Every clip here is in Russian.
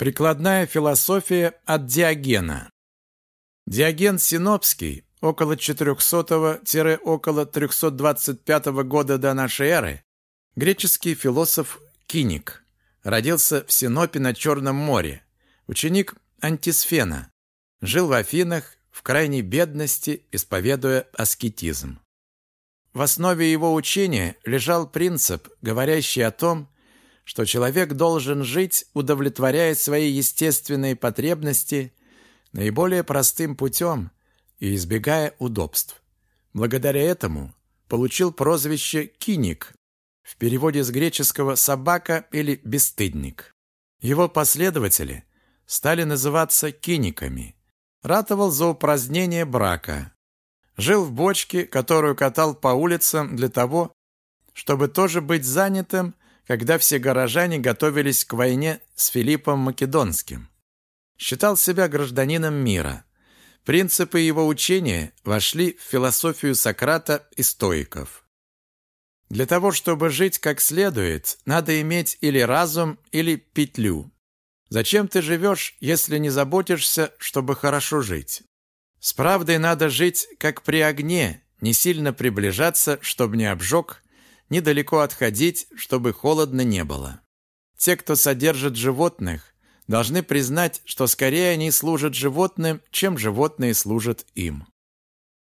Прикладная философия от Диогена. Диоген Синопский около 400-около 325 года до нашей эры, греческий философ-киник, родился в Синопе на Черном море, ученик Антисфена, жил в Афинах в крайней бедности, исповедуя аскетизм. В основе его учения лежал принцип, говорящий о том, что человек должен жить, удовлетворяя свои естественные потребности наиболее простым путем и избегая удобств. Благодаря этому получил прозвище «киник», в переводе с греческого «собака» или «бесстыдник». Его последователи стали называться киниками. Ратовал за упразднение брака. Жил в бочке, которую катал по улицам для того, чтобы тоже быть занятым когда все горожане готовились к войне с Филиппом Македонским. Считал себя гражданином мира. Принципы его учения вошли в философию Сократа и стоиков. Для того, чтобы жить как следует, надо иметь или разум, или петлю. Зачем ты живешь, если не заботишься, чтобы хорошо жить? С правдой надо жить, как при огне, не сильно приближаться, чтобы не обжег, недалеко отходить, чтобы холодно не было. Те, кто содержит животных, должны признать, что скорее они служат животным, чем животные служат им.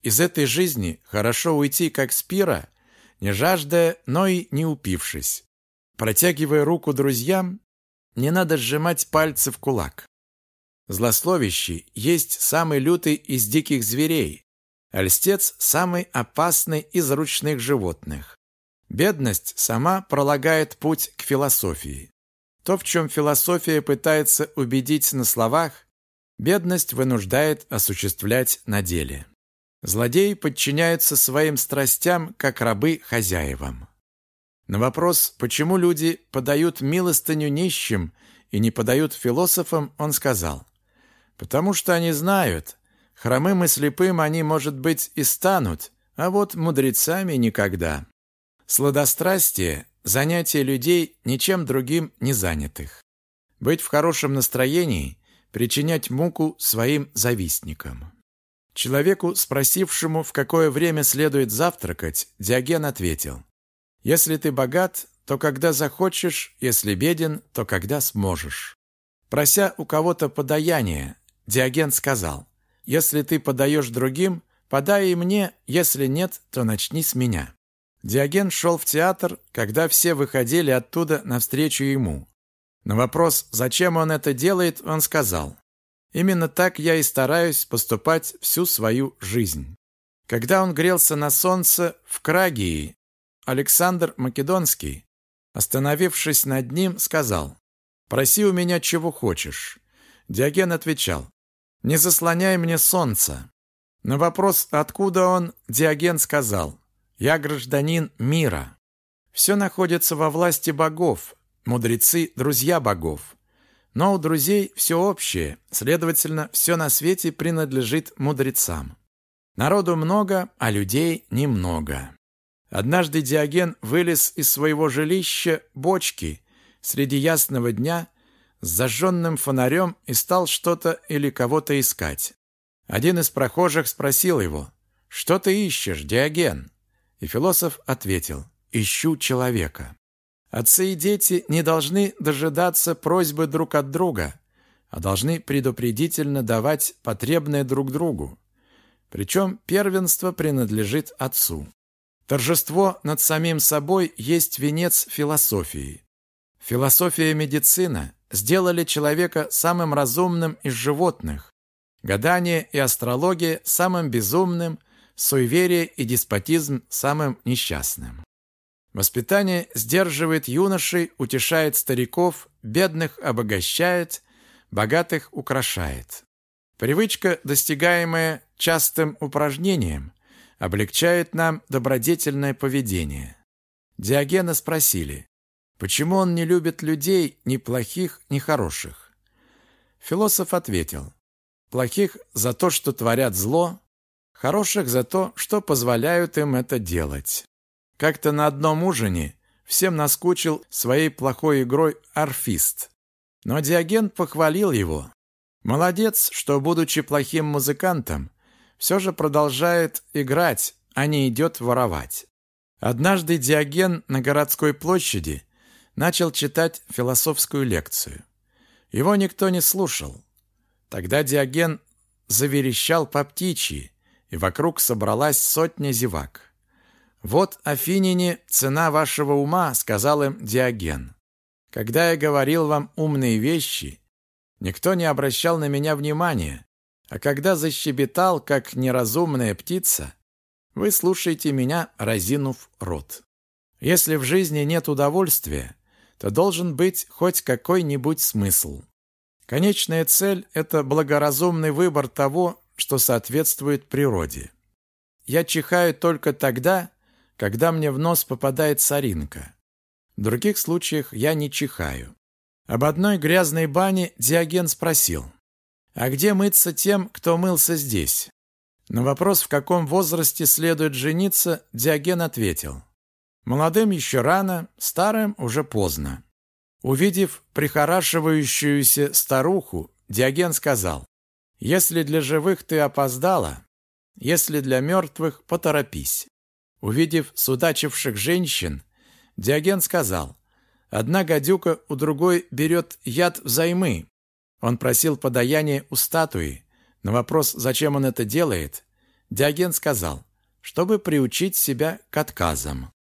Из этой жизни хорошо уйти как спира, не жаждая, но и не упившись. Протягивая руку друзьям, не надо сжимать пальцы в кулак. Злословящий есть самый лютый из диких зверей, а самый опасный из ручных животных. Бедность сама пролагает путь к философии. То, в чем философия пытается убедить на словах, бедность вынуждает осуществлять на деле. Злодеи подчиняются своим страстям, как рабы хозяевам. На вопрос, почему люди подают милостыню нищим и не подают философам, он сказал, «Потому что они знают, хромым и слепым они, может быть, и станут, а вот мудрецами никогда». Сладострастие – занятие людей ничем другим не занятых. Быть в хорошем настроении – причинять муку своим завистникам. Человеку, спросившему, в какое время следует завтракать, Диоген ответил, «Если ты богат, то когда захочешь, если беден, то когда сможешь». Прося у кого-то подаяние, Диоген сказал, «Если ты подаешь другим, подай и мне, если нет, то начни с меня». Диоген шел в театр, когда все выходили оттуда навстречу ему. На вопрос, зачем он это делает, он сказал, «Именно так я и стараюсь поступать всю свою жизнь». Когда он грелся на солнце в Крагии, Александр Македонский, остановившись над ним, сказал, «Проси у меня чего хочешь». Диоген отвечал, «Не заслоняй мне солнце». На вопрос, откуда он, Диоген сказал, я гражданин мира. Все находится во власти богов, мудрецы – друзья богов. Но у друзей все общее, следовательно, все на свете принадлежит мудрецам. Народу много, а людей немного. Однажды Диоген вылез из своего жилища бочки среди ясного дня с зажженным фонарем и стал что-то или кого-то искать. Один из прохожих спросил его, «Что ты ищешь, Диоген?» И философ ответил, «Ищу человека». Отцы и дети не должны дожидаться просьбы друг от друга, а должны предупредительно давать потребное друг другу. Причем первенство принадлежит отцу. Торжество над самим собой есть венец философии. Философия и медицина сделали человека самым разумным из животных, гадание и астрология самым безумным – суеверие и деспотизм самым несчастным. Воспитание сдерживает юношей, утешает стариков, бедных обогащает, богатых украшает. Привычка, достигаемая частым упражнением, облегчает нам добродетельное поведение. Диогена спросили, почему он не любит людей ни плохих, ни хороших. Философ ответил, плохих за то, что творят зло, Хороших за то, что позволяют им это делать. Как-то на одном ужине всем наскучил своей плохой игрой арфист. Но Диоген похвалил его. Молодец, что, будучи плохим музыкантом, все же продолжает играть, а не идет воровать. Однажды Диоген на городской площади начал читать философскую лекцию. Его никто не слушал. Тогда Диоген заверещал по птичьи, и вокруг собралась сотня зевак. «Вот, афиняне, цена вашего ума», — сказал им Диоген. «Когда я говорил вам умные вещи, никто не обращал на меня внимания, а когда защебетал, как неразумная птица, вы слушаете меня, разинув рот. Если в жизни нет удовольствия, то должен быть хоть какой-нибудь смысл. Конечная цель – это благоразумный выбор того, что соответствует природе. Я чихаю только тогда, когда мне в нос попадает соринка. В других случаях я не чихаю. Об одной грязной бане Диоген спросил, «А где мыться тем, кто мылся здесь?» На вопрос, в каком возрасте следует жениться, Диоген ответил, Молодым еще рано, старым уже поздно. Увидев прихорашивающуюся старуху, Диоген сказал, «Если для живых ты опоздала, если для мертвых, поторопись». Увидев судачивших женщин, Диоген сказал, «Одна гадюка у другой берет яд взаймы». Он просил подаяние у статуи. На вопрос, зачем он это делает, Диоген сказал, «Чтобы приучить себя к отказам».